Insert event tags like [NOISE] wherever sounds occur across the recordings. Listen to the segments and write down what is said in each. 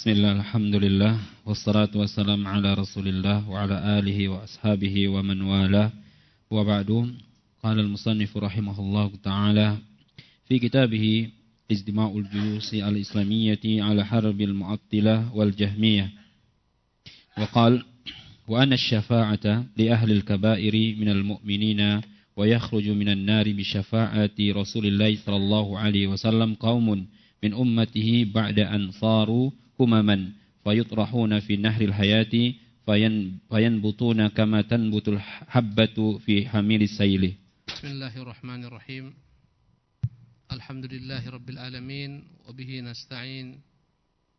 Bismillah, Alhamdulillah Wassalatu wassalam ala rasulillah Wa ala alihi wa ashabihi wa man wala Wa ba'du Qala al-musannifu rahimahullah ta'ala Fi kitabihi Ijtima'ul julusi al-islamiyyati Ala harbil mu'attilah wal jahmiyah Wa qal Wa anna syafa'ata Li ahli al-kabairi minal mu'minina Wa yakhruju minan nari bi syafa'ati Rasulillahi sallallahu alaihi wasallam Qawmun min ummatihi ba'da an saru كمما فيطرحون في نهر الحياة فينبتون كما تنبت الحبة في حمير السيل. بسم الله الرحمن الرحيم. الحمد لله رب العالمين وبه نستعين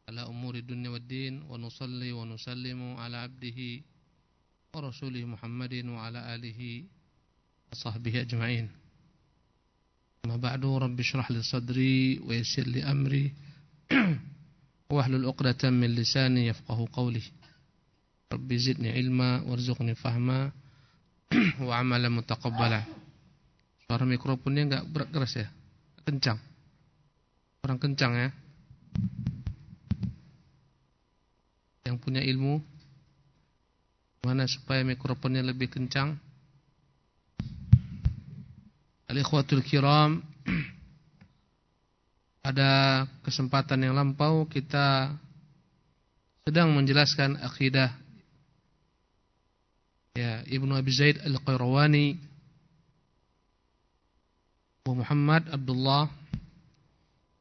على أمور الدنيا والدين ونصلي ونسلم على عبده ورسوله محمد وعلى آله وصحبه أجمعين. أما بعد رب اشرح لي صدري ويسر لي أمري. [CLEARS THROAT] واحلل عقدة من لساني يفقه قولي رب زدني علما وارزقني فهما [CLEARS THROAT] وعملا متقبلا suara mikrofonnya enggak berat keras ya kencang orang kencang ya yang punya ilmu mana supaya mikrofonnya lebih kencang Al-ikhwatul kiram pada kesempatan yang lampau kita sedang menjelaskan akidah ya Ibnu Abi Zaid Al-Qayrawani Muhammad Abdullah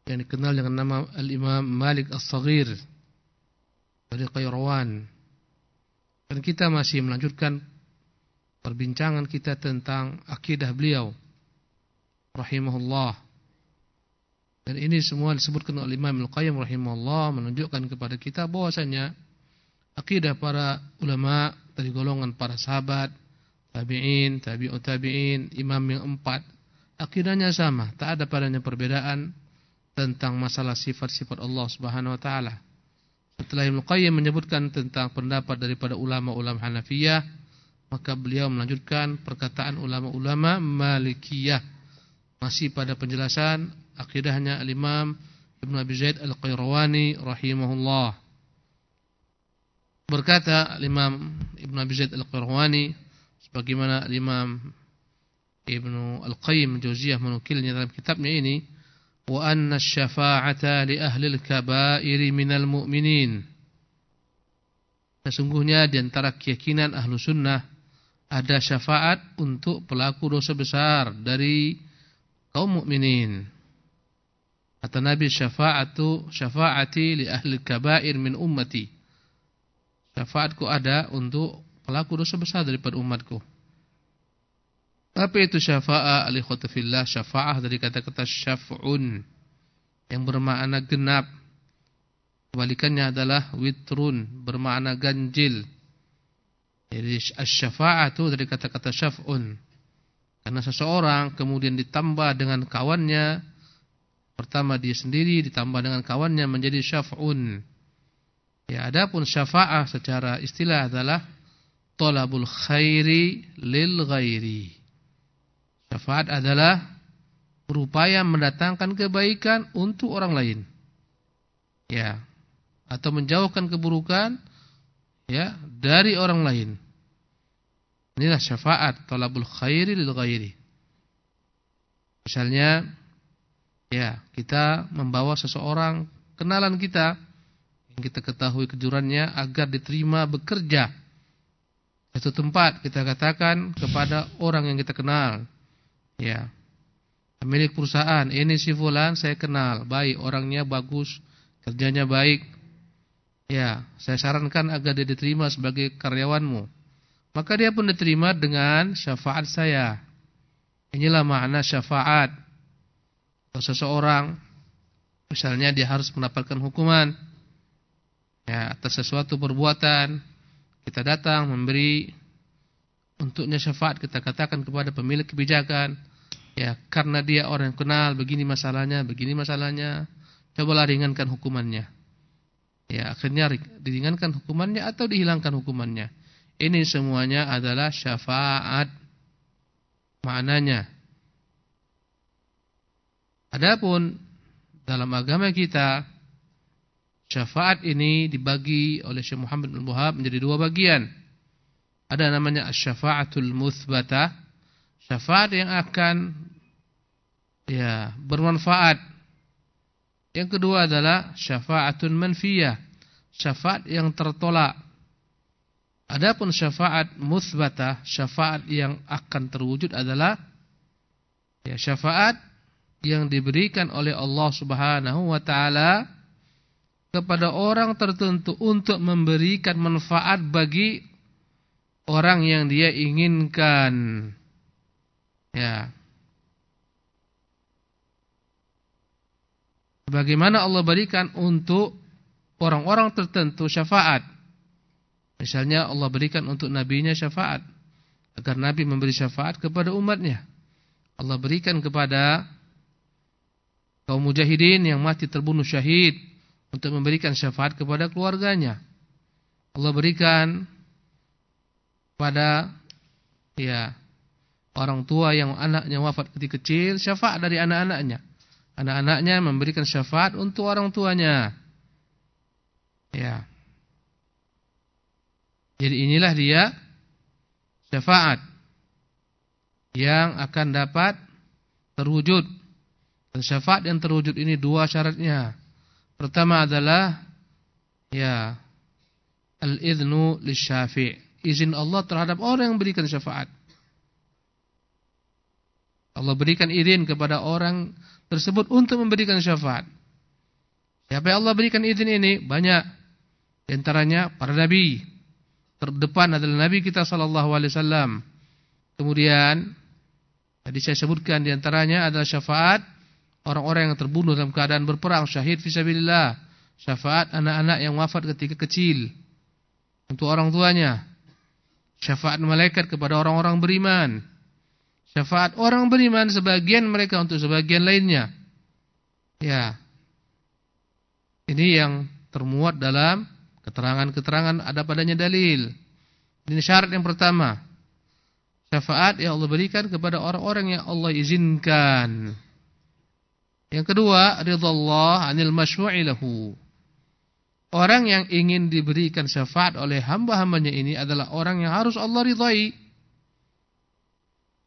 yang dikenal dengan nama Al-Imam Malik As-Saghir dari Qayrawan. Dan kita masih melanjutkan perbincangan kita tentang akidah beliau rahimahullah. Dan ini semua disebutkan oleh Imam Al-Qayyim rahimahullah menunjukkan kepada kita bahwasanya akidah para ulama dari golongan para sahabat, tabi'in, tabi'ut tabi'in, imam yang empat, akidahnya sama, tak ada padanya perbedaan tentang masalah sifat-sifat Allah Subhanahu wa taala. Setelah Ibnu Qayyim menyebutkan tentang pendapat daripada ulama-ulama Hanafiyah, maka beliau melanjutkan perkataan ulama-ulama Malikiyah masih pada penjelasan akidahnya al-Imam Ibn Abi Zaid Al-Qayrawani rahimahullah. Berkata al-Imam Ibn Abi Zaid Al-Qayrawani sebagaimana al-Imam Ibn Al-Qayyim Jauziyah menukilnya dalam kitabnya ini, wa anna syafa'ata li ahli al-kaba'iri minal mu'minin. Sesungguhnya di antara keyakinan ahlu sunnah ada syafaat untuk pelaku dosa besar dari kaum mukminin. Kata Nabi syafa'atu syafa'ati li ahli kabair min ummati. Syafaatku ada untuk pelaku dosa besar daripada umatku. Apa itu syafa'a ali khutafillah? Syafa'ah dari kata-kata syaf'un yang bermakna genap. Kebalikannya adalah witrun bermakna ganjil. Jadi asy-syafa'atu dari kata-kata syaf'un karena seseorang kemudian ditambah dengan kawannya, pertama dia sendiri ditambah dengan kawannya menjadi syaf'un. Ya, adapun syafa'ah secara istilah adalah talabul khairi lil ghairi. Syafaat adalah berupaya mendatangkan kebaikan untuk orang lain. Ya, atau menjauhkan keburukan ya dari orang lain. Inilah syafaat, talabul khairi lil ghairi. Misalnya ya, kita membawa seseorang kenalan kita yang kita ketahui kejurannya agar diterima bekerja. Satu tempat kita katakan kepada orang yang kita kenal. Ya. Pemilik perusahaan, ini si fulan saya kenal, baik orangnya bagus, kerjanya baik. Ya, saya sarankan agar dia diterima sebagai karyawanmu. Maka dia pun diterima dengan syafaat saya. Inilah makna syafaat. Seseorang misalnya dia harus mendapatkan hukuman ya atas sesuatu perbuatan, kita datang memberi untuknya syafaat kita katakan kepada pemilik kebijakan, ya karena dia orang yang kenal begini masalahnya, begini masalahnya, cobalah ringankan hukumannya. Ya, akhirnya diringankan hukumannya atau dihilangkan hukumannya. Ini semuanya adalah syafaat maknanya. Adapun dalam agama kita Syafaat ini dibagi oleh Syekh Muhammad bin Wahab menjadi dua bagian. Ada namanya asy-syafa'atul mutsbatah, syafaat yang akan ya bermanfaat. Yang kedua adalah syafa'atun manfiyah, syafaat yang tertolak. Adapun syafaat mutsbatah, syafaat yang akan terwujud adalah ya syafaat yang diberikan oleh Allah Subhanahu wa taala kepada orang tertentu untuk memberikan manfaat bagi orang yang dia inginkan. Ya. Bagaimana Allah berikan untuk orang-orang tertentu syafaat. Misalnya Allah berikan untuk nabinya syafaat agar nabi memberi syafaat kepada umatnya. Allah berikan kepada kaum mujahidin yang mati terbunuh syahid untuk memberikan syafaat kepada keluarganya. Allah berikan pada ya orang tua yang anaknya wafat ketika kecil syafaat dari anak-anaknya. Anak-anaknya memberikan syafaat untuk orang tuanya. Ya. Jadi inilah dia syafaat yang akan dapat terwujud. Dan syafaat yang terwujud ini dua syaratnya. Pertama adalah ya al-idnu lisyafi', izin Allah terhadap orang yang berikan syafaat. Allah berikan izin kepada orang tersebut untuk memberikan syafaat. Siapa yang Allah berikan izin ini? Banyak. Di antaranya para nabi. Terdepan adalah nabi kita sallallahu alaihi wasallam. Kemudian tadi saya sebutkan di antaranya adalah syafaat orang-orang yang terbunuh dalam keadaan berperang syahid fisabilillah, syafaat anak-anak yang wafat ketika kecil untuk orang tuanya, syafaat malaikat kepada orang-orang beriman, syafaat orang beriman sebagian mereka untuk sebagian lainnya. Ya. Ini yang termuat dalam keterangan-keterangan ada padanya dalil. Ini syarat yang pertama. Syafaat yang Allah berikan kepada orang-orang yang Allah izinkan. Yang kedua, ridallah anil masyru'i lahu. Orang yang ingin diberikan syafaat oleh hamba-hambanya ini adalah orang yang harus Allah ridhai.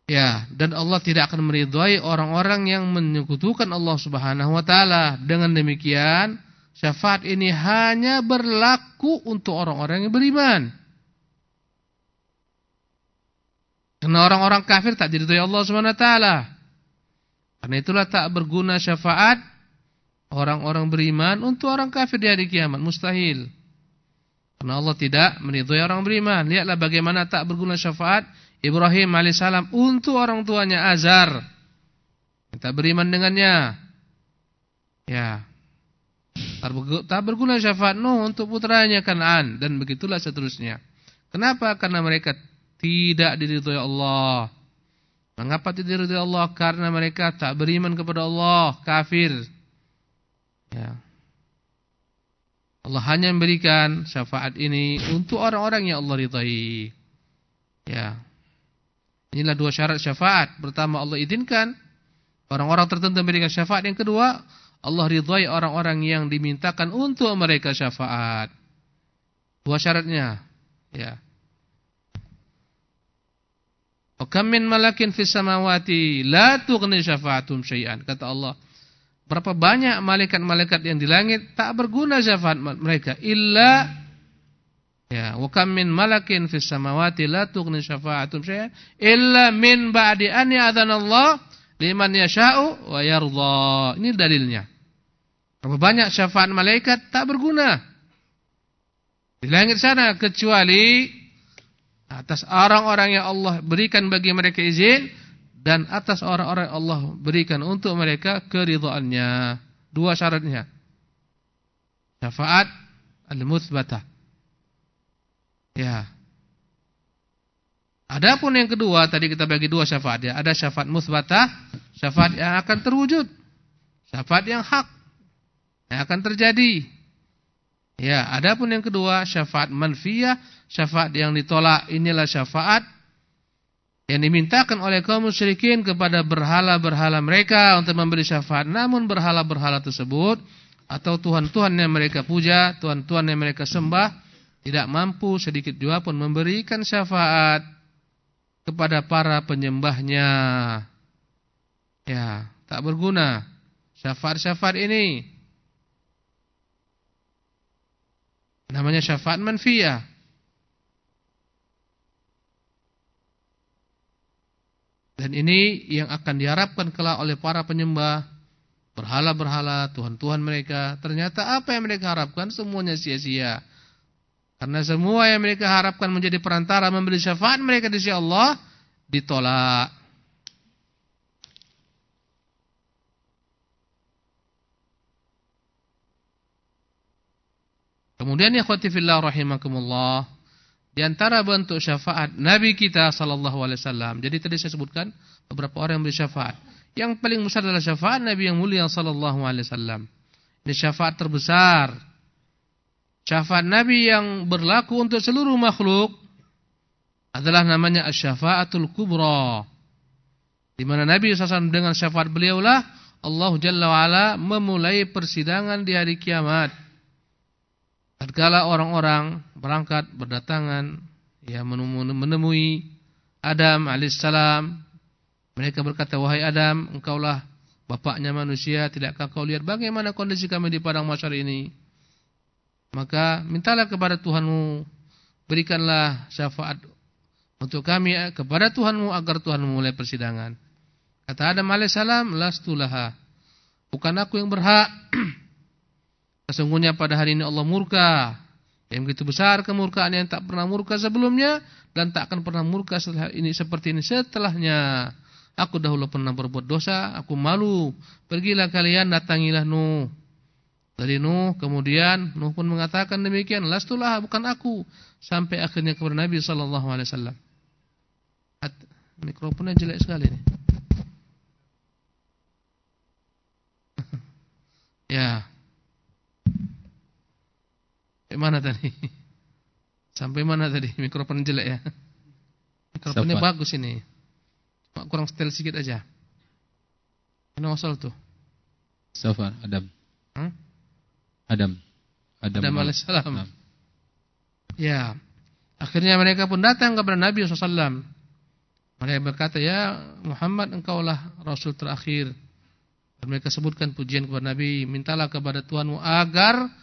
Ya, dan Allah tidak akan meridhai orang-orang yang menyekutukan Allah Subhanahu wa taala. Dengan demikian, syafaat ini hanya berlaku untuk orang-orang yang beriman. Karena orang-orang kafir tak diridhai Allah Subhanahu wa taala. Karena itulah tak berguna syafaat orang-orang beriman untuk orang kafir di hari kiamat. Mustahil. Karena Allah tidak meridhai orang beriman. Lihatlah bagaimana tak berguna syafaat Ibrahim alaihissalam untuk orang tuanya Azar. Tak beriman dengannya. Ya. Tak berguna syafaat Nuh untuk putranya Kan'an. Dan begitulah seterusnya. Kenapa? Karena mereka tidak diridhai Allah. Mengapa tidak ridha Allah? Karena mereka tak beriman kepada Allah, kafir. Ya. Allah hanya memberikan syafaat ini untuk orang-orang yang Allah ridhai. Ya. Inilah dua syarat syafaat. Pertama Allah izinkan orang-orang tertentu memberikan syafaat. Yang kedua, Allah ridhai orang-orang yang dimintakan untuk mereka syafaat. Dua syaratnya. Ya. Wa kam min malakin fis samawati la tughni syafa'atum syai'an kata Allah. Berapa banyak malaikat-malaikat yang di langit tak berguna syafaat mereka illa ya wa min malakin fis samawati la tughni syafa'atum syai'an illa min ba'di an ya'dhanallah liman yasha'u wa yardha. Ini dalilnya. Berapa banyak syafaat malaikat tak berguna di langit sana kecuali atas orang-orang yang Allah berikan bagi mereka izin dan atas orang-orang yang Allah berikan untuk mereka keridhaannya. Dua syaratnya. Syafaat al-mutsbatah. Ya. Adapun yang kedua tadi kita bagi dua syafaat ya. Ada syafaat musbatah, syafaat yang akan terwujud. Syafaat yang hak yang akan terjadi. Ya, adapun yang kedua syafaat manfiyah, syafaat yang ditolak inilah syafaat yang dimintakan oleh kaum musyrikin kepada berhala-berhala mereka untuk memberi syafaat. Namun berhala-berhala tersebut atau tuhan-tuhan yang mereka puja, tuhan-tuhan yang mereka sembah tidak mampu sedikit juga pun memberikan syafaat kepada para penyembahnya. Ya, tak berguna syafaat-syafaat ini. Namanya syafaat manfiyah. Dan ini yang akan diharapkan kelak oleh para penyembah berhala-berhala, tuhan-tuhan mereka. Ternyata apa yang mereka harapkan semuanya sia-sia. Karena semua yang mereka harapkan menjadi perantara memberi syafaat mereka di sisi Allah ditolak. Kemudian ya fillah rahimakumullah di antara bentuk syafaat Nabi kita sallallahu alaihi wasallam. Jadi tadi saya sebutkan beberapa orang yang beri syafaat. Yang paling besar adalah syafaat Nabi yang mulia sallallahu alaihi wasallam. Ini syafaat terbesar. Syafaat Nabi yang berlaku untuk seluruh makhluk adalah namanya asy-syafaatul kubra. Di mana Nabi SAW dengan syafaat beliaulah Allah Jalla wa'ala memulai persidangan di hari kiamat. Tatkala orang-orang berangkat berdatangan ya menemui Adam alaihissalam mereka berkata, wahai Adam, engkaulah bapaknya manusia, tidakkah kau lihat bagaimana kondisi kami di padang mahsyar ini? Maka mintalah kepada Tuhanmu, berikanlah syafaat untuk kami kepada Tuhanmu agar Tuhan memulai persidangan. Kata Adam alaihissalam, lastulaha. Bukan aku yang berhak. [CLEARS THROAT] Sesungguhnya pada hari ini Allah murka. Yang begitu besar kemurkaan yang tak pernah murka sebelumnya dan tak akan pernah murka setelah ini seperti ini setelahnya. Aku dahulu pernah berbuat dosa, aku malu. Pergilah kalian datangilah Nuh. Dari Nuh kemudian Nuh pun mengatakan demikian, lastulah bukan aku. Sampai akhirnya kepada Nabi sallallahu alaihi wasallam. Mikrofonnya jelek sekali nih. [LAUGHS] ya. Sampai mana tadi? Sampai mana tadi? Mikrofon jelek ya. Mikrofonnya bagus ini kurang setel sedikit aja. Ini wasal tuh. Safar, Adam. Hmm? Adam. Adam, Adam alaihissalam. Ya. Akhirnya mereka pun datang kepada Nabi SAW. Mereka berkata, ya Muhammad engkaulah Rasul terakhir. Dan mereka sebutkan pujian kepada Nabi. Mintalah kepada Tuhanmu agar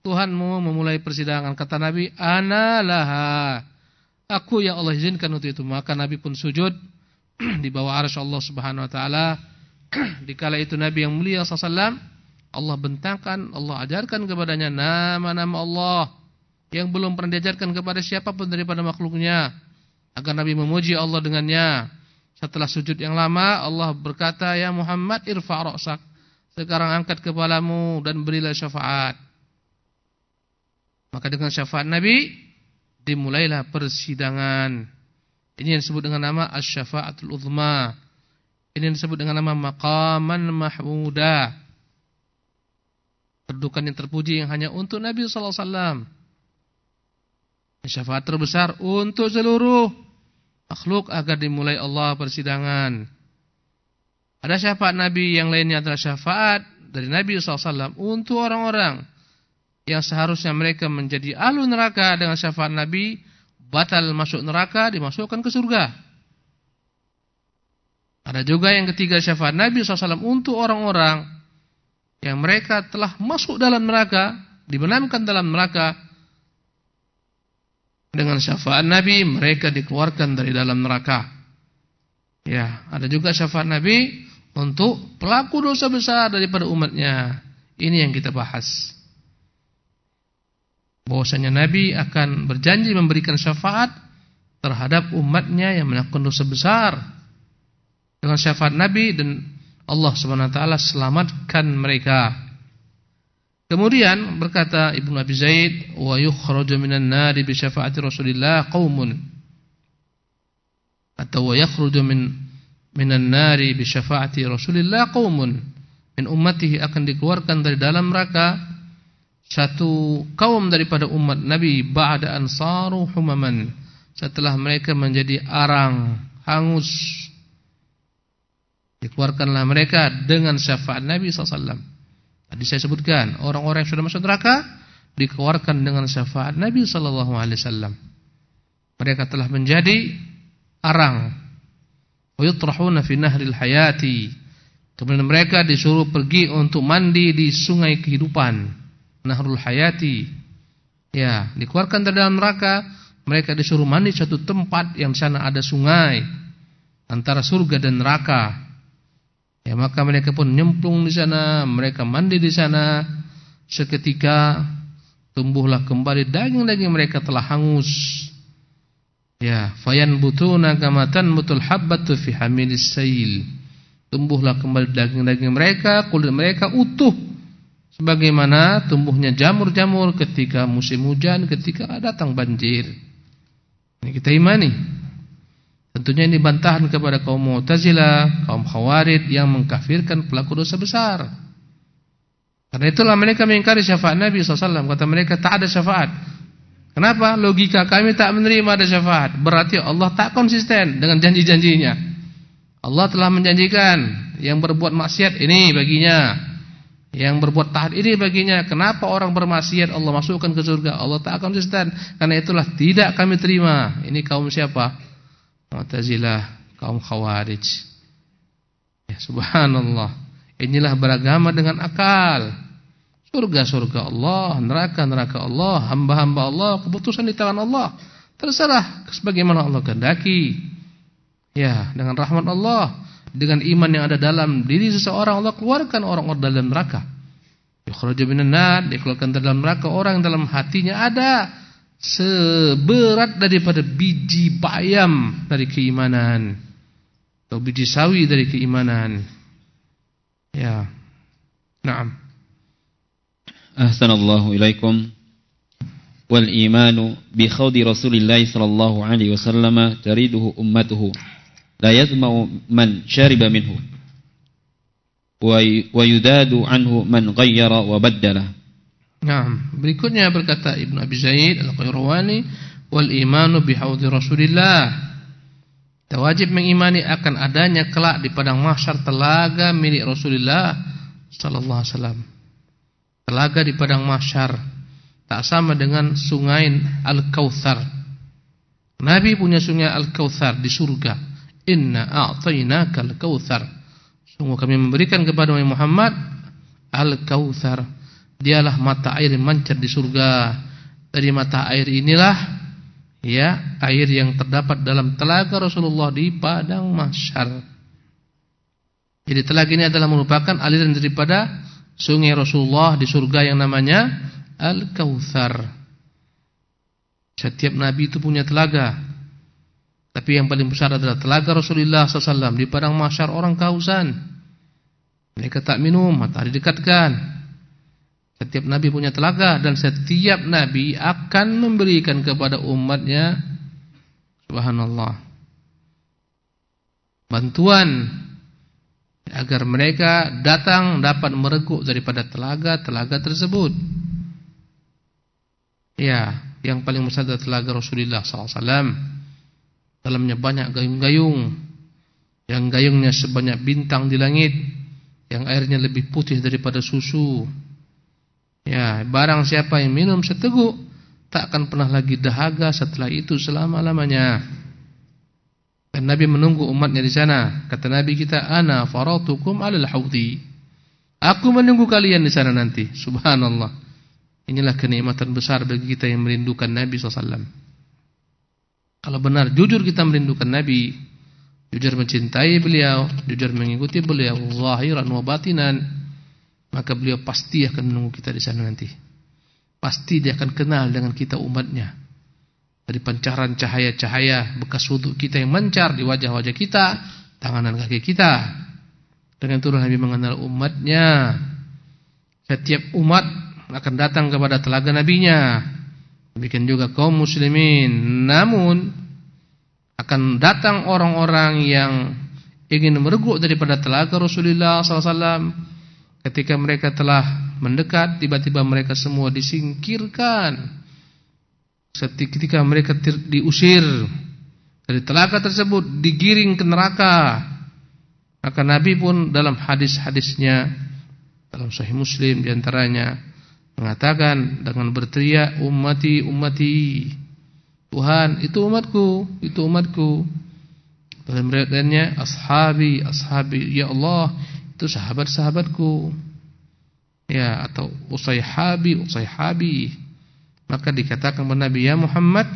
Tuhanmu memulai persidangan. Kata Nabi, Ana laha. Aku yang Allah izinkan untuk itu. Maka Nabi pun sujud [CLEARS THROAT] di bawah arsy Allah Subhanahu wa taala. [CLEARS THROAT] Dikala itu Nabi yang mulia sallallahu Allah bentangkan, Allah ajarkan kepadanya nama-nama Allah yang belum pernah diajarkan kepada siapa pun daripada makhluknya agar Nabi memuji Allah dengannya. Setelah sujud yang lama Allah berkata, "Ya Muhammad, irfa' ra'sak." Sekarang angkat kepalamu dan berilah syafaat. Maka dengan syafaat Nabi dimulailah persidangan. Ini yang disebut dengan nama Asy-Syafa'atul Uzma. Ini yang disebut dengan nama Maqaman Mahmuda. Kedudukan yang terpuji yang hanya untuk Nabi sallallahu alaihi wasallam. Syafaat terbesar untuk seluruh makhluk agar dimulai Allah persidangan. Ada syafaat Nabi yang lainnya adalah syafaat dari Nabi SAW untuk orang-orang yang seharusnya mereka menjadi ahlu neraka dengan syafaat Nabi batal masuk neraka dimasukkan ke surga. Ada juga yang ketiga syafaat Nabi SAW untuk orang-orang yang mereka telah masuk dalam neraka, dibenamkan dalam neraka. Dengan syafaat Nabi mereka dikeluarkan dari dalam neraka. Ya, ada juga syafaat Nabi untuk pelaku dosa besar daripada umatnya. Ini yang kita bahas bahwasanya Nabi akan berjanji memberikan syafaat terhadap umatnya yang melakukan dosa besar. Dengan syafaat Nabi dan Allah Subhanahu wa taala selamatkan mereka. Kemudian berkata Ibnu Abi Zaid wa yukhraju minan nari bi syafaati Rasulillah qaumun. Atau wa yakhruju min minan nari bi syafaati Rasulillah qaumun. Min ummatihi akan dikeluarkan dari dalam neraka satu kaum daripada umat Nabi ba'da ansaru humaman setelah mereka menjadi arang hangus dikeluarkanlah mereka dengan syafaat Nabi SAW Tadi saya sebutkan, orang-orang yang sudah masuk neraka dikeluarkan dengan syafaat Nabi wasallam. Mereka telah menjadi arang. Wa yutrahuna fi nahril hayati. Kemudian mereka disuruh pergi untuk mandi di sungai kehidupan, Nahrul Hayati. Ya, dikeluarkan dari dalam neraka, mereka disuruh mandi satu tempat yang di sana ada sungai antara surga dan neraka. Ya, maka mereka pun nyemplung di sana, mereka mandi di sana. Seketika tumbuhlah kembali daging-daging mereka telah hangus. Ya, fayan butuna kamatan mutul habbatu fi hamilis sail. Tumbuhlah kembali daging-daging mereka, kulit mereka utuh sebagaimana tumbuhnya jamur-jamur ketika musim hujan, ketika datang banjir. Ini kita imani. Tentunya ini bantahan kepada kaum Mu'tazilah, kaum Khawarij yang mengkafirkan pelaku dosa besar. Karena itulah mereka mengingkari syafaat Nabi SAW. Kata mereka tak ada syafaat. Kenapa? Logika kami tak menerima ada syafaat. Berarti Allah tak konsisten dengan janji-janjinya. Allah telah menjanjikan yang berbuat maksiat ini baginya. Yang berbuat taat ini baginya. Kenapa orang bermaksiat Allah masukkan ke surga? Allah tak konsisten. Karena itulah tidak kami terima. Ini kaum siapa? Mu'tazilah, kaum Khawarij. Ya subhanallah. Inilah beragama dengan akal. Surga-surga Allah, neraka-neraka Allah, hamba-hamba Allah, keputusan di tangan Allah. Terserah sebagaimana Allah kehendaki. Ya, dengan rahmat Allah, dengan iman yang ada dalam diri seseorang Allah keluarkan orang-orang dalam neraka. Yukhraju minan nar, dikeluarkan dalam neraka orang yang dalam hatinya ada seberat daripada biji bayam dari keimanan atau biji sawi dari keimanan. Ya. Naam. Ahsanallahu ilaikum. Wal imanu bi khawdi Rasulillah sallallahu alaihi wasallam tariduhu ummatuhu la yazma'u man syariba minhu wa yudadu anhu man ghayyara wa baddala Nah, berikutnya berkata Ibn Abi Zaid Al-Qayrawani wal imanu bihaudhi Rasulillah Tawajib mengimani akan adanya kelak di padang mahsyar telaga milik Rasulullah sallallahu alaihi wasallam. Telaga di padang mahsyar tak sama dengan sungai Al-Kautsar. Nabi punya sungai Al-Kautsar di surga. Inna a'tainaka al-kautsar. Sungguh kami memberikan kepada Muhammad Al-Kautsar. Dialah mata air yang mancar di surga. Dari mata air inilah ya, air yang terdapat dalam telaga Rasulullah di padang mahsyar. Jadi telaga ini adalah merupakan aliran daripada sungai Rasulullah di surga yang namanya Al-Kautsar. Setiap nabi itu punya telaga. Tapi yang paling besar adalah telaga Rasulullah SAW di padang mahsyar orang kausan. Mereka tak minum, matahari dekatkan. Setiap nabi punya telaga dan setiap nabi akan memberikan kepada umatnya subhanallah bantuan agar mereka datang dapat mereguk daripada telaga-telaga tersebut. Ya, yang paling besar adalah telaga Rasulullah SAW. Dalamnya banyak gayung-gayung, yang gayungnya sebanyak bintang di langit, yang airnya lebih putih daripada susu. Ya, barang siapa yang minum seteguk, tak akan pernah lagi dahaga setelah itu selama-lamanya. Dan Nabi menunggu umatnya di sana. Kata Nabi kita, "Ana faratukum 'alal haudi." Aku menunggu kalian di sana nanti. Subhanallah. Inilah kenikmatan besar bagi kita yang merindukan Nabi SAW. Kalau benar jujur kita merindukan Nabi, jujur mencintai beliau, jujur mengikuti beliau zahiran wa batinan, maka beliau pasti akan menunggu kita di sana nanti. Pasti dia akan kenal dengan kita umatnya dari pancaran cahaya-cahaya bekas wudhu kita yang mencar di wajah-wajah kita, tangan dan kaki kita. Dengan itu Nabi mengenal umatnya. Setiap umat akan datang kepada telaga nabinya. Demikian juga kaum muslimin. Namun akan datang orang-orang yang ingin mereguk daripada telaga Rasulullah SAW. Ketika mereka telah mendekat, tiba-tiba mereka semua disingkirkan ketika mereka diusir dari telaga tersebut digiring ke neraka maka Nabi pun dalam hadis-hadisnya dalam Sahih Muslim di antaranya mengatakan dengan berteriak ummati ummati Tuhan itu umatku itu umatku. Dalam riwayatnya ashabi ashabi ya Allah itu sahabat-sahabatku. Ya atau usayhabi usayhabi. Maka dikatakan kepada Nabi ya Muhammad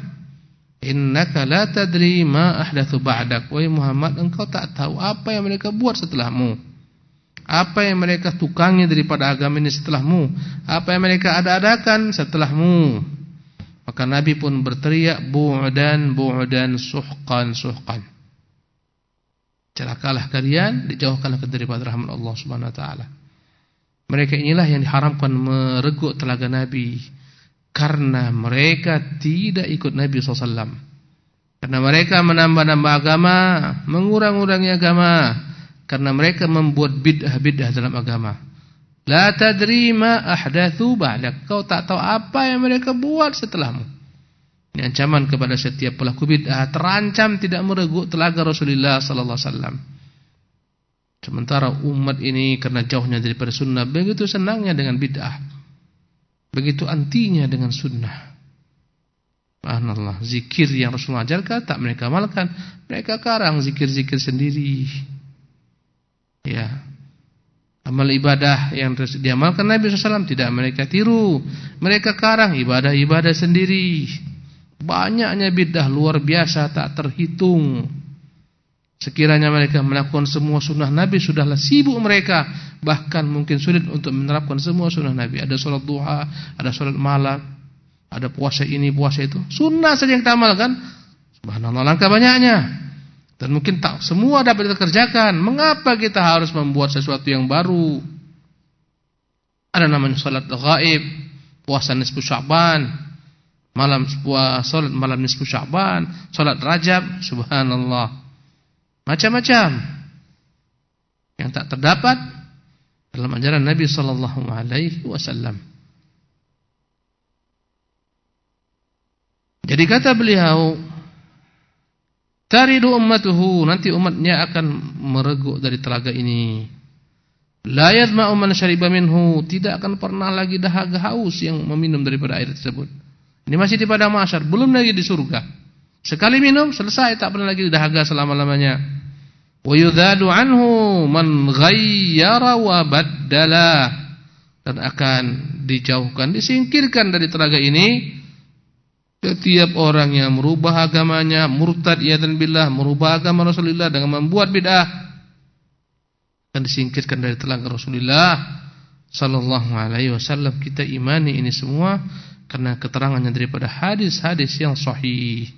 innaka la tadri ma ahdathu ba'dak. Wahai Muhammad engkau tak tahu apa yang mereka buat setelahmu apa yang mereka tukangi daripada agama ini setelahmu? Apa yang mereka ada-adakan setelahmu? Maka Nabi pun berteriak bu'dan bu'dan suhqan suhqan. Celakalah kalian, dijauhkanlah daripada rahmat Allah Subhanahu wa taala. Mereka inilah yang diharamkan mereguk telaga Nabi karena mereka tidak ikut Nabi SAW. Karena mereka menambah-nambah agama, mengurang-urangi agama karena mereka membuat bid'ah-bid'ah dalam agama. La tadri ma ahdathu ba'dak. Kau tak tahu apa yang mereka buat setelahmu. Ini ancaman kepada setiap pelaku bid'ah terancam tidak mereguk telaga Rasulullah sallallahu alaihi wasallam. Sementara umat ini karena jauhnya daripada sunnah begitu senangnya dengan bid'ah. Begitu antinya dengan sunnah. Subhanallah, zikir yang Rasulullah ajarkan tak mereka amalkan. Mereka karang zikir-zikir sendiri. Ya. Amal ibadah yang diamalkan Nabi SAW tidak mereka tiru. Mereka karang ibadah-ibadah sendiri. Banyaknya bidah luar biasa tak terhitung. Sekiranya mereka melakukan semua sunnah Nabi sudahlah sibuk mereka. Bahkan mungkin sulit untuk menerapkan semua sunnah Nabi. Ada sholat duha, ada sholat malam, ada puasa ini, puasa itu. Sunnah saja yang kita amalkan. Subhanallah langkah banyaknya. Dan mungkin tak semua dapat kita kerjakan. Mengapa kita harus membuat sesuatu yang baru? Ada namanya salat gaib, puasa nisfu Sya'ban, malam sebuah salat malam nisfu Sya'ban, salat Rajab, subhanallah. Macam-macam yang tak terdapat dalam ajaran Nabi sallallahu alaihi wasallam. Jadi kata beliau Taridu ummatuhu nanti umatnya akan mereguk dari telaga ini. La yadma'u man syariba minhu, tidak akan pernah lagi dahaga haus yang meminum daripada air tersebut. Ini masih di padang mahsyar, belum lagi di surga. Sekali minum selesai tak pernah lagi dahaga selama-lamanya. Wa yudhadu anhu man ghayyara wa baddala dan akan dijauhkan, disingkirkan dari telaga ini setiap orang yang merubah agamanya, murtad ia dan billah, merubah agama Rasulullah dengan membuat bid'ah akan disingkirkan dari telaga Rasulullah sallallahu alaihi wasallam. Kita imani ini semua karena keterangannya daripada hadis-hadis yang sahih.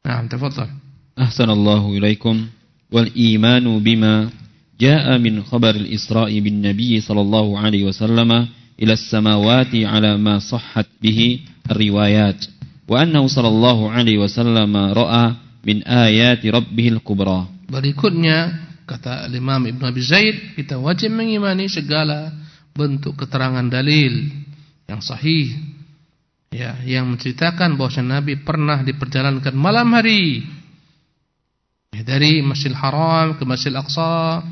Nah, tafadhal. Ahsanallahu ilaikum wal imanu bima jaa min khabar al-Isra'i bin Nabi sallallahu alaihi wasallam ila as-samawati ala ma sahhat bihi riwayat wa annahu sallallahu alaihi wasallam ra'a min ayati rabbihil kubra. Berikutnya kata Imam Ibn Abi Zaid kita wajib mengimani segala bentuk keterangan dalil yang sahih ya yang menceritakan bahwa Nabi pernah diperjalankan malam hari ya, dari Masjidil Haram ke Masjidil Aqsa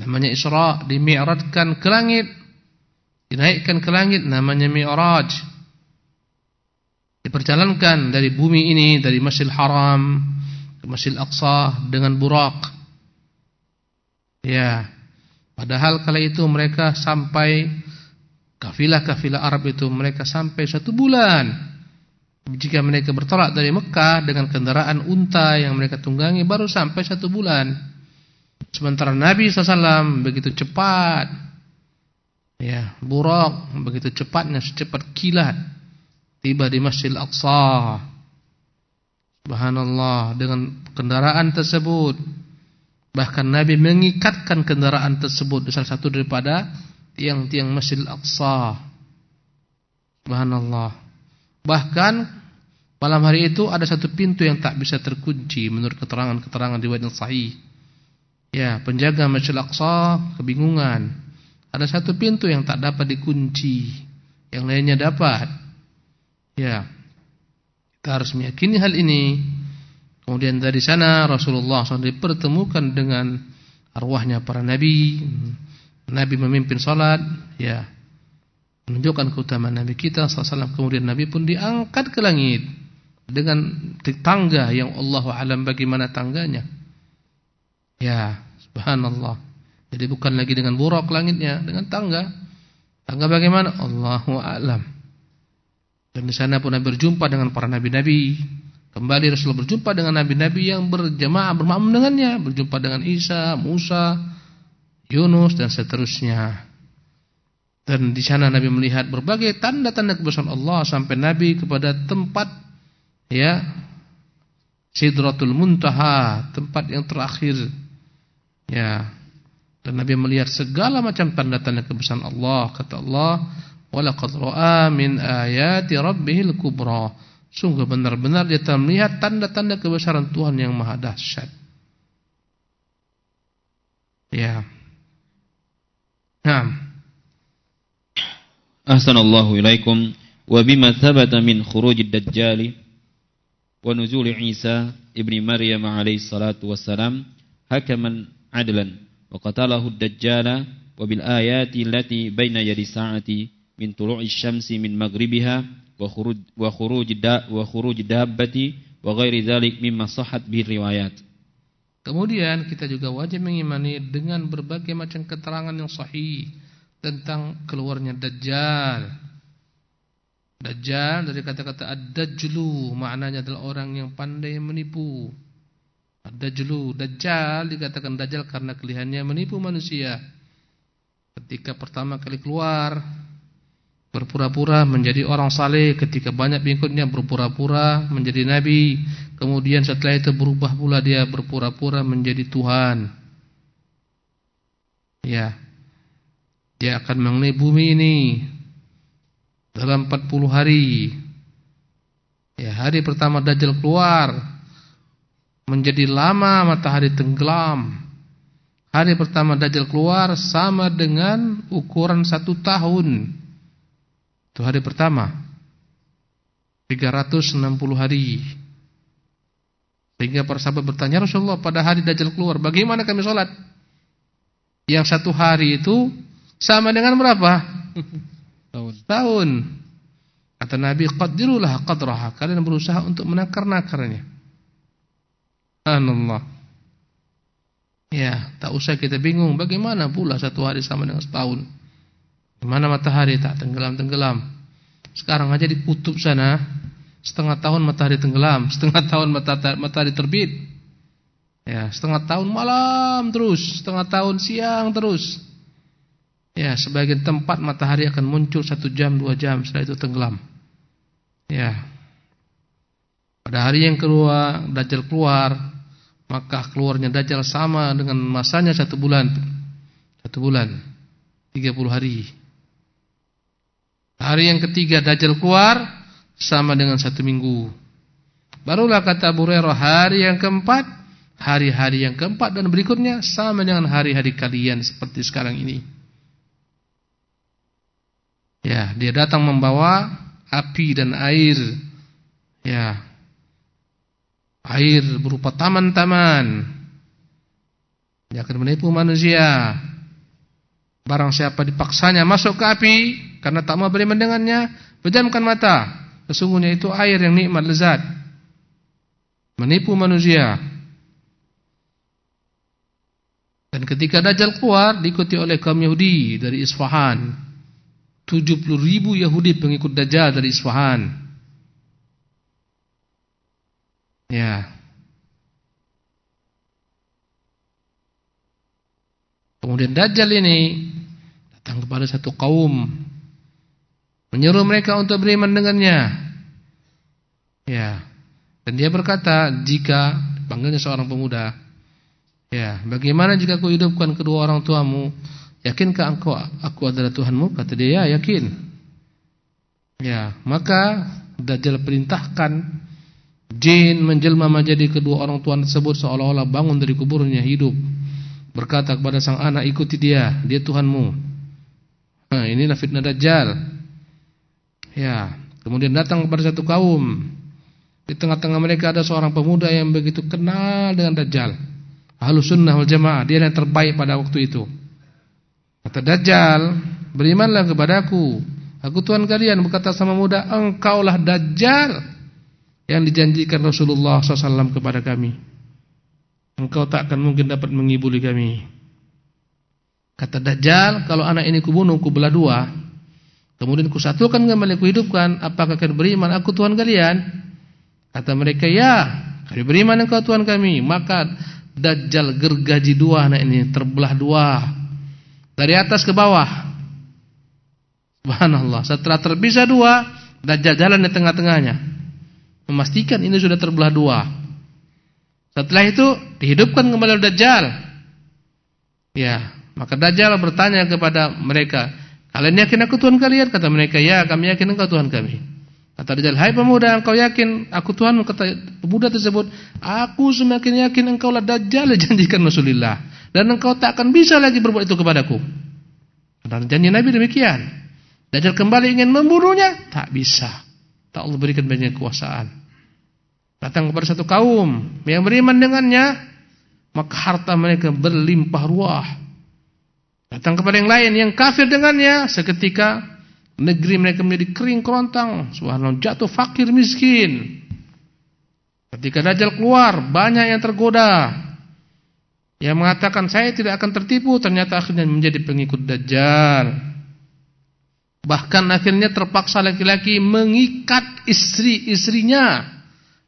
namanya Isra dimi'rajkan ke langit dinaikkan ke langit namanya Mi'raj diperjalankan dari bumi ini dari Masjidil Haram ke Masjidil Aqsa dengan burak. Ya. Padahal kala itu mereka sampai kafilah-kafilah Arab itu mereka sampai satu bulan. Jika mereka bertolak dari Mekah dengan kendaraan unta yang mereka tunggangi baru sampai satu bulan. Sementara Nabi SAW begitu cepat. Ya, burak begitu cepatnya secepat kilat tiba di Masjid Al-Aqsa. Subhanallah dengan kendaraan tersebut. Bahkan Nabi mengikatkan kendaraan tersebut di salah satu daripada tiang-tiang Masjid Al-Aqsa. Subhanallah. Bahkan malam hari itu ada satu pintu yang tak bisa terkunci menurut keterangan-keterangan riwayat yang sahih. Ya, penjaga Masjid Al-Aqsa kebingungan. Ada satu pintu yang tak dapat dikunci, yang lainnya dapat. Ya. Kita harus meyakini hal ini. Kemudian dari sana Rasulullah SAW dipertemukan dengan arwahnya para nabi. Nabi memimpin salat, ya. Menunjukkan keutamaan Nabi kita sallallahu kemudian Nabi pun diangkat ke langit dengan tangga yang Allah alam bagaimana tangganya. Ya, subhanallah. Jadi bukan lagi dengan buruk langitnya, dengan tangga. Tangga bagaimana? Allahu alam. Dan di sana pun Nabi berjumpa dengan para nabi-nabi. Kembali Rasulullah berjumpa dengan nabi-nabi yang berjamaah bermakmum dengannya, berjumpa dengan Isa, Musa, Yunus dan seterusnya. Dan di sana Nabi melihat berbagai tanda-tanda kebesaran Allah sampai Nabi kepada tempat ya Sidratul Muntaha, tempat yang terakhir. Ya. Dan Nabi melihat segala macam tanda-tanda kebesaran Allah. Kata Allah, "Walaqad ra'a min ayati rabbihil kubra." Sungguh benar-benar dia telah melihat tanda-tanda kebesaran Tuhan yang maha dahsyat. Ya. Naam. Ahsanallahu ilaikum wa bima thabata min khurujid dajjal wa nuzul Isa ibni Maryam alaihi salatu wassalam hakaman adlan wa qatalahu ad-dajjal wa bil ayati allati baina yadi sa'ati min tulu'i syamsi min maghribiha wa khuruj wa khuruj da wa khuruj dabbati wa ghairi dzalik mimma sahhat bihi riwayat. Kemudian kita juga wajib mengimani dengan berbagai macam keterangan yang sahih tentang keluarnya Dajjal. Dajjal dari kata-kata ad-dajjlu maknanya adalah orang yang pandai menipu. Ad-dajjlu, Dajjal dikatakan Dajjal karena kelihayannya menipu manusia. Ketika pertama kali keluar berpura-pura menjadi orang saleh ketika banyak pengikutnya berpura-pura menjadi nabi. Kemudian setelah itu berubah pula dia berpura-pura menjadi Tuhan. Ya. Dia akan mengenai bumi ini dalam 40 hari. Ya hari pertama Dajjal keluar menjadi lama matahari tenggelam. Hari pertama Dajjal keluar sama dengan ukuran satu tahun itu hari pertama. 360 hari. Sehingga para sahabat bertanya Rasulullah pada hari Dajjal keluar, bagaimana kami sholat? Yang satu hari itu sama dengan berapa? [LAUGHS] Tahun. Tahun. Kata Nabi, qaddirulah qadraha. Kalian berusaha untuk menakar-nakarnya. Allah. Ya, tak usah kita bingung bagaimana pula satu hari sama dengan setahun. Mana matahari tak tenggelam-tenggelam. Sekarang aja di kutub sana setengah tahun matahari tenggelam, [LAUGHS] setengah tahun matahari terbit. Ya, setengah tahun malam terus, setengah tahun siang terus. Ya, sebagian tempat matahari akan muncul satu jam, dua jam, setelah itu tenggelam. Ya. Pada hari yang kedua, Dajjal keluar, maka keluarnya Dajjal sama dengan masanya satu bulan. Satu bulan, tiga puluh hari. Hari yang ketiga Dajjal keluar sama dengan satu minggu. Barulah kata Abu Hurairah hari yang keempat, hari-hari yang keempat dan berikutnya sama dengan hari-hari kalian seperti sekarang ini. Ya, dia datang membawa api dan air. Ya. Air berupa taman-taman. Dia akan menipu manusia. Barang siapa dipaksanya masuk ke api karena tak mau beriman dengannya, pejamkan mata. Sesungguhnya itu air yang nikmat lezat. Menipu manusia. Dan ketika Dajjal keluar diikuti oleh kaum Yahudi dari Isfahan. 70 ribu Yahudi pengikut Dajjal dari Isfahan. Ya. Kemudian Dajjal ini datang kepada satu kaum menyuruh mereka untuk beriman dengannya. Ya. Dan dia berkata, jika panggilnya seorang pemuda, ya, bagaimana jika aku hidupkan kedua orang tuamu? Yakinkah engkau aku adalah Tuhanmu? Kata dia, ya, yakin. Ya, maka Dajjal perintahkan jin menjelma menjadi kedua orang tua tersebut seolah-olah bangun dari kuburnya hidup berkata kepada sang anak ikuti dia dia Tuhanmu nah inilah fitnah dajjal ya kemudian datang kepada satu kaum di tengah-tengah mereka ada seorang pemuda yang begitu kenal dengan dajjal Ahlus sunnah wal jamaah dia yang terbaik pada waktu itu Kata Dajjal, berimanlah kepadaku. Aku Tuhan kalian berkata sama muda, engkaulah Dajjal yang dijanjikan Rasulullah SAW kepada kami. Engkau tak akan mungkin dapat mengibuli kami. Kata Dajjal, kalau anak ini kubunuh, kubelah dua, kemudian kusatukan kembali, kuhidupkan, apakah kalian beriman aku Tuhan kalian? Kata mereka, ya, kami beriman engkau Tuhan kami. Maka Dajjal gergaji dua anak ini, terbelah dua. Dari atas ke bawah. Subhanallah. Setelah terpisah dua, Dajjal jalan di tengah-tengahnya. Memastikan ini sudah terbelah dua. Setelah itu, dihidupkan kembali Dajjal. Ya, maka Dajjal bertanya kepada mereka, "Kalian yakin aku Tuhan kalian?" Kata mereka, "Ya, kami yakin engkau Tuhan kami." Kata Dajjal, "Hai pemuda, engkau yakin aku Tuhan?" Kata pemuda tersebut, "Aku semakin yakin engkau lah Dajjal [LAUGHS] janjikan Rasulullah dan engkau tak akan bisa lagi berbuat itu kepadaku." Dan janji Nabi demikian. Dajjal kembali ingin membunuhnya, tak bisa. Tak Allah berikan banyak kekuasaan. Datang kepada satu kaum yang beriman dengannya, maka harta mereka berlimpah ruah. Datang kepada yang lain yang kafir dengannya, seketika negeri mereka menjadi kering kerontang, subhanallah jatuh fakir miskin. Ketika Dajjal keluar, banyak yang tergoda. Yang mengatakan saya tidak akan tertipu, ternyata akhirnya menjadi pengikut Dajjal. Bahkan akhirnya terpaksa laki-laki mengikat istri-istrinya,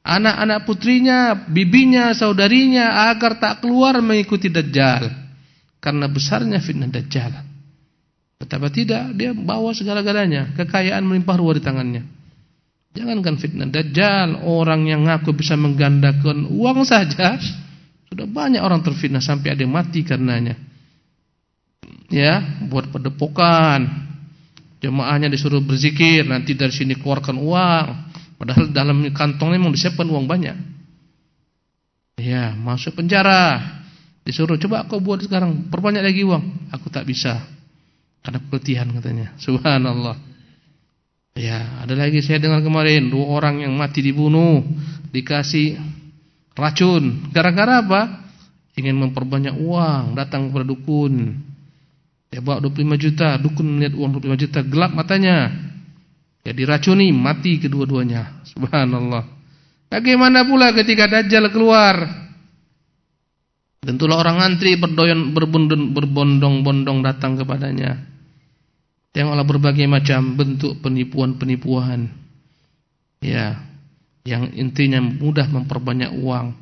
anak-anak putrinya, bibinya, saudarinya agar tak keluar mengikuti Dajjal karena besarnya fitnah Dajjal. Betapa tidak dia bawa segala-galanya, kekayaan melimpah ruah di tangannya. Jangankan fitnah Dajjal, orang yang ngaku bisa menggandakan uang saja, sudah banyak orang terfitnah sampai ada yang mati karenanya. Ya, buat padepokan. Jemaahnya disuruh berzikir, nanti dari sini keluarkan uang. Padahal dalam kantongnya memang disiapkan uang banyak. Ya, masuk penjara. Disuruh coba kau buat sekarang, perbanyak lagi uang. Aku tak bisa. Karena pelatihan katanya. [LAUGHS] Subhanallah. Ya, ada lagi saya dengar kemarin dua orang yang mati dibunuh, dikasih racun. Gara-gara apa? Ingin memperbanyak uang, datang kepada dukun. Dia bawa 25 juta, dukun melihat uang 25 juta, gelap matanya. Ya diracuni, mati kedua-duanya. Subhanallah. Bagaimana pula ketika Dajjal keluar? Tentulah orang antri berbondong-bondong datang kepadanya. Yang olah berbagai macam bentuk penipuan-penipuan. Ya, yang intinya mudah memperbanyak uang.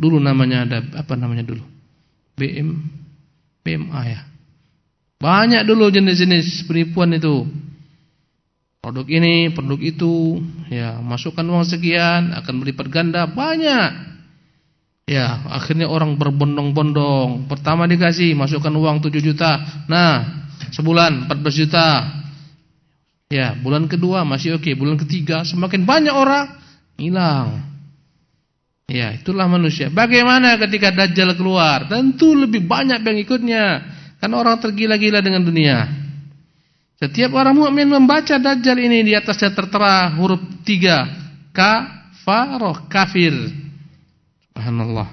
Dulu namanya ada apa namanya dulu? BM BMA ya. Banyak dulu jenis-jenis penipuan itu. Produk ini, produk itu, ya, masukkan uang sekian akan berlipat ganda banyak. Ya, akhirnya orang berbondong-bondong. Pertama dikasih, masukkan uang 7 juta. Nah, sebulan 14 juta. Ya, bulan kedua masih oke, bulan ketiga semakin banyak orang hilang. Ya, itulah manusia. Bagaimana ketika Dajjal keluar? Tentu lebih banyak yang ikutnya. Karena orang tergila-gila dengan dunia. Setiap orang mukmin membaca Dajjal ini di atasnya tertera huruf 3. Kafaroh, kafir. Subhanallah.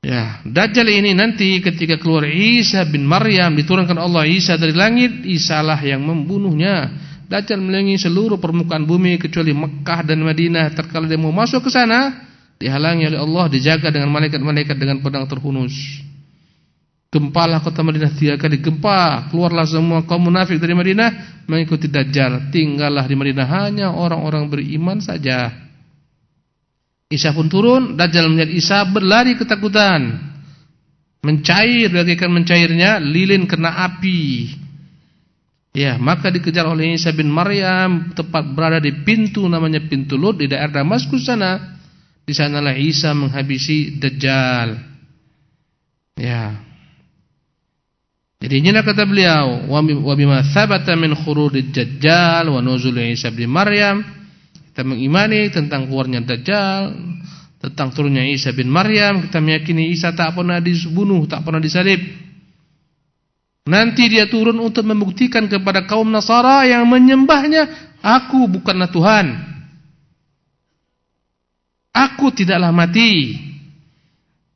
Ya, Dajjal ini nanti ketika keluar Isa bin Maryam diturunkan Allah Isa dari langit, Isa lah yang membunuhnya. Dajjal melengi seluruh permukaan bumi kecuali Mekah dan Madinah. Terkala dia mau masuk ke sana, dihalangi oleh Allah, dijaga dengan malaikat-malaikat dengan pedang terhunus. Gempalah kota Madinah tiga kali gempa, keluarlah semua kaum munafik dari Madinah mengikuti Dajjal. Tinggallah di Madinah hanya orang-orang beriman saja. Isa pun turun, Dajjal melihat Isa berlari ketakutan. Mencair, bagaikan mencairnya, lilin kena api. Ya, maka dikejar oleh Isa bin Maryam, tepat berada di pintu namanya pintu Lut di daerah Damaskus sana. Di sanalah Isa menghabisi Dajjal. Ya. Jadi inilah kata beliau, wa bima thabata min khurudid Dajjal wa nuzul Isa bin Maryam kita mengimani tentang keluarnya Dajjal, tentang turunnya Isa bin Maryam, kita meyakini Isa tak pernah dibunuh, tak pernah disalib. Nanti dia turun untuk membuktikan kepada kaum Nasara yang menyembahnya, aku bukanlah Tuhan. Aku tidaklah mati.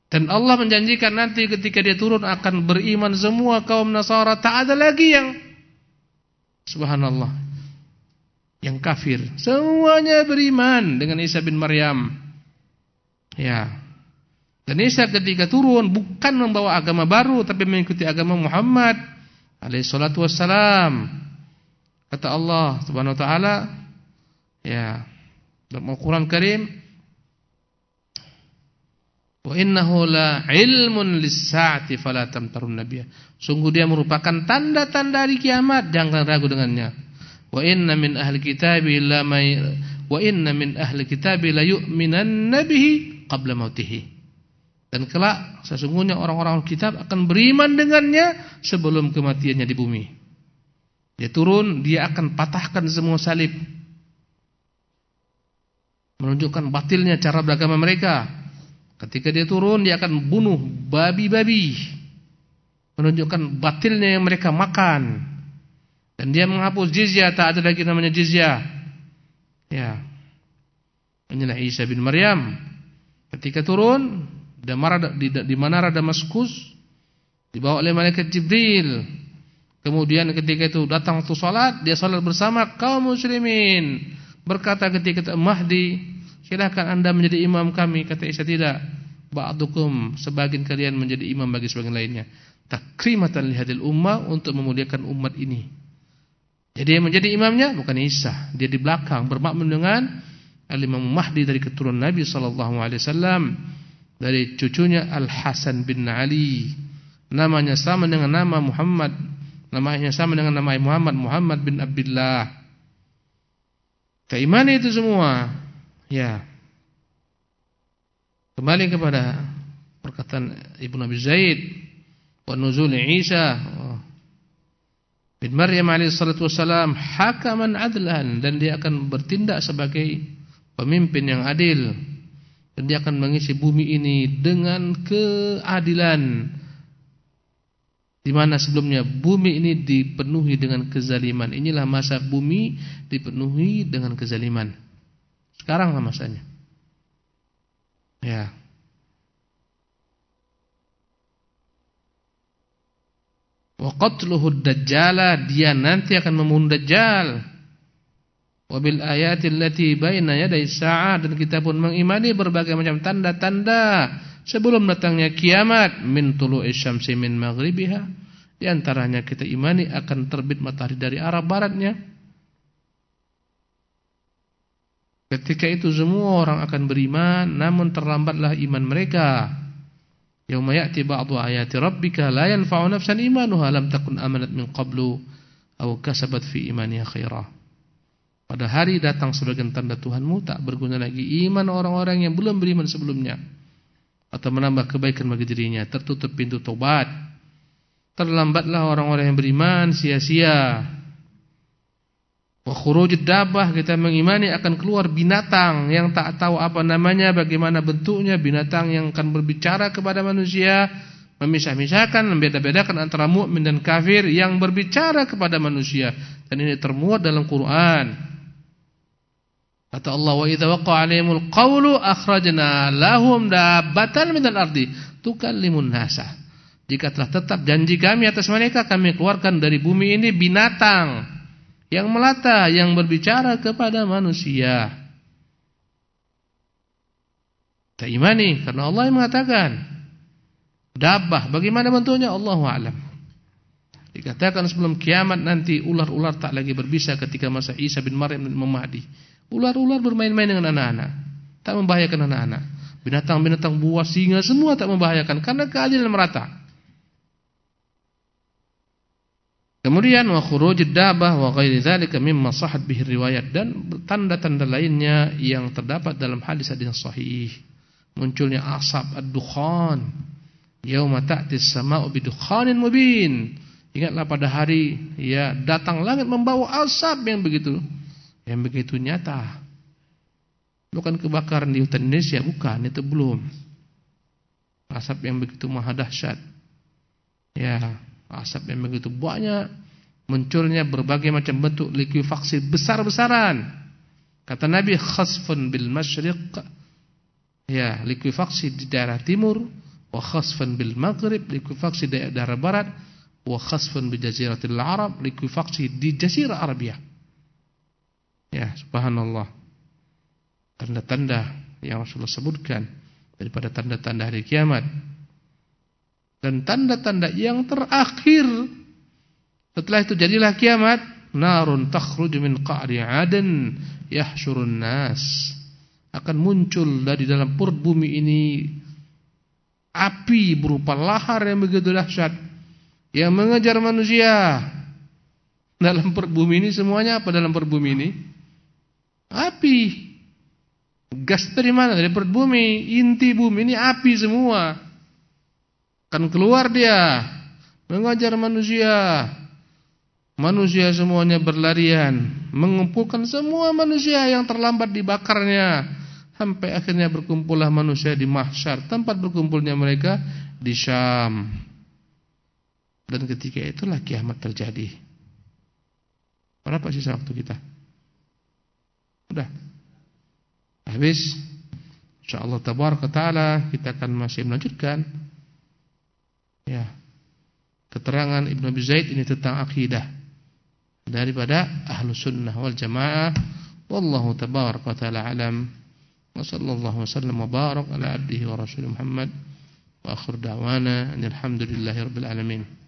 Dan Allah menjanjikan nanti ketika dia turun akan beriman semua kaum Nasara. Tak ada lagi yang subhanallah yang kafir. Semuanya beriman dengan Isa bin Maryam. Ya. Dan Isa ketika turun bukan membawa agama baru tapi mengikuti agama Muhammad alaihi salatu wassalam. Kata Allah Subhanahu wa taala ya dalam Al-Qur'an Karim Wa innahu la ilmun lis-sa'ati fala tamtarun nabiyya. Sungguh dia merupakan tanda-tanda hari kiamat, jangan ragu dengannya. Wa inna min ahli kitabi la may wa inna min ahli kitabi la yu'minan nabihi qabla mautihi. Dan kelak sesungguhnya orang-orang kitab akan beriman dengannya sebelum kematiannya di bumi. Dia turun, dia akan patahkan semua salib. Menunjukkan batilnya cara beragama mereka Ketika dia turun dia akan bunuh babi-babi. Menunjukkan batilnya yang mereka makan. Dan dia menghapus jizyah, tak ada lagi namanya jizyah. Ya. Inilah Isa bin Maryam. Ketika turun di, di, di Manara Damaskus dibawa oleh malaikat Jibril. Kemudian ketika itu datang untuk salat, dia salat bersama kaum muslimin. Berkata ketika Mahdi Silahkan anda menjadi imam kami Kata Isa tidak Ba'dukum Sebagian kalian menjadi imam bagi sebagian lainnya Takrimatan lihadil ummah Untuk memuliakan umat ini Jadi yang menjadi imamnya bukan Isa. Dia di belakang bermakmum dengan Al-Imam Mahdi dari keturunan Nabi SAW Dari cucunya Al-Hasan bin Ali. Namanya sama dengan nama Muhammad Namanya sama dengan nama Muhammad Muhammad bin Abdullah. Keimani itu semua. Ya. Kembali kepada perkataan Ibnu Abi Zaid wa nuzul Isa bin Maryam alaihi salatu wasalam hakaman adlan dan dia akan bertindak sebagai pemimpin yang adil dan dia akan mengisi bumi ini dengan keadilan di mana sebelumnya bumi ini dipenuhi dengan kezaliman inilah masa bumi dipenuhi dengan kezaliman sekarang lah masanya. Ya. Wa qatluhu dajjala dia nanti akan membunuh dajjal. Wa bil ayati allati baina yaday sa'ah dan kita pun mengimani berbagai macam tanda-tanda sebelum datangnya kiamat min tulu'i syamsi min maghribiha. Di antaranya kita imani akan terbit matahari dari arah baratnya Ketika itu semua orang akan beriman namun terlambatlah iman mereka. Yauma ya'ti ba'du ayati rabbika la yanfa'u nafsan imanuha lam takun amanat min qablu aw kasabat fi imaniha khaira. Pada hari datang sebagian tanda Tuhanmu tak berguna lagi iman orang-orang yang belum beriman sebelumnya atau menambah kebaikan bagi dirinya, tertutup pintu tobat. Terlambatlah orang-orang yang beriman sia-sia Wa dabah kita mengimani akan keluar binatang yang tak tahu apa namanya, bagaimana bentuknya, binatang yang akan berbicara kepada manusia, memisah-misahkan, membeda-bedakan antara mukmin dan kafir yang berbicara kepada manusia. Dan ini termuat dalam Quran. Kata Allah, "Wa idza waqa'a 'alaihimul qawlu akhrajna lahum dabbatan minal ardi tukallimun nasa." Jika telah tetap janji kami atas mereka, kami keluarkan dari bumi ini binatang yang melata, yang berbicara kepada manusia. Kita imani karena Allah yang mengatakan. Dabah, bagaimana bentuknya? Allahu a'lam. Dikatakan sebelum kiamat nanti ular-ular tak lagi berbisa ketika masa Isa bin Maryam dan. Ular-ular bermain-main dengan anak-anak, tak membahayakan anak-anak. Binatang-binatang buas singa semua tak membahayakan karena keadilan merata. Kemudian wa khurujud dabah wa ghairi dzalika mimma sahhat bihi riwayat dan tanda-tanda lainnya yang terdapat dalam hadis-hadis sahih. Munculnya asap ad-dukhan. Yauma ta'ti as-sama'u bidukhanin mubin. Ingatlah pada hari ya datang langit membawa asap yang begitu yang begitu nyata. Bukan kebakaran di hutan Indonesia, bukan, itu belum. Asap yang begitu maha dahsyat. Ya, Asap yang begitu banyak munculnya berbagai macam bentuk likuifaksi besar-besaran. Kata Nabi khasfun bil masyriq. Ya, likuifaksi di daerah timur wa khasfan bil maghrib likufaksi daerah barat wa khasfan bi jaziratil arab likufaksi di jazirah Arabia ya subhanallah tanda-tanda yang Rasulullah sebutkan daripada tanda-tanda hari kiamat dan tanda-tanda yang terakhir. Setelah itu jadilah kiamat. Narun takhruju min qa'ri 'adan yahsyurun nas. Akan muncul dari dalam perut bumi ini api berupa lahar yang begitu dahsyat yang mengejar manusia. Dalam perut bumi ini semuanya apa dalam perut bumi ini? Api. Gas dari mana? Dari perut bumi. Inti bumi ini api semua akan keluar dia. Mengejar manusia. Manusia semuanya berlarian. Mengumpulkan semua manusia yang terlambat dibakarnya. Sampai akhirnya berkumpullah manusia di mahsyar Tempat berkumpulnya mereka di Syam. Dan ketika itulah kiamat terjadi. Berapa sisa waktu kita? Udah Habis. InsyaAllah Tabaraka Ta'ala Kita akan masih melanjutkan Ya. Keterangan Ibn Abi Zaid ini tentang akidah daripada ahlu sunnah wal jamaah. Wallahu tabaraka wa ta'ala alam. Wa sallallahu wa sallam wa barak ala abdihi wa rasulih Muhammad. Wa akhir da'wana alhamdulillahi rabbil alamin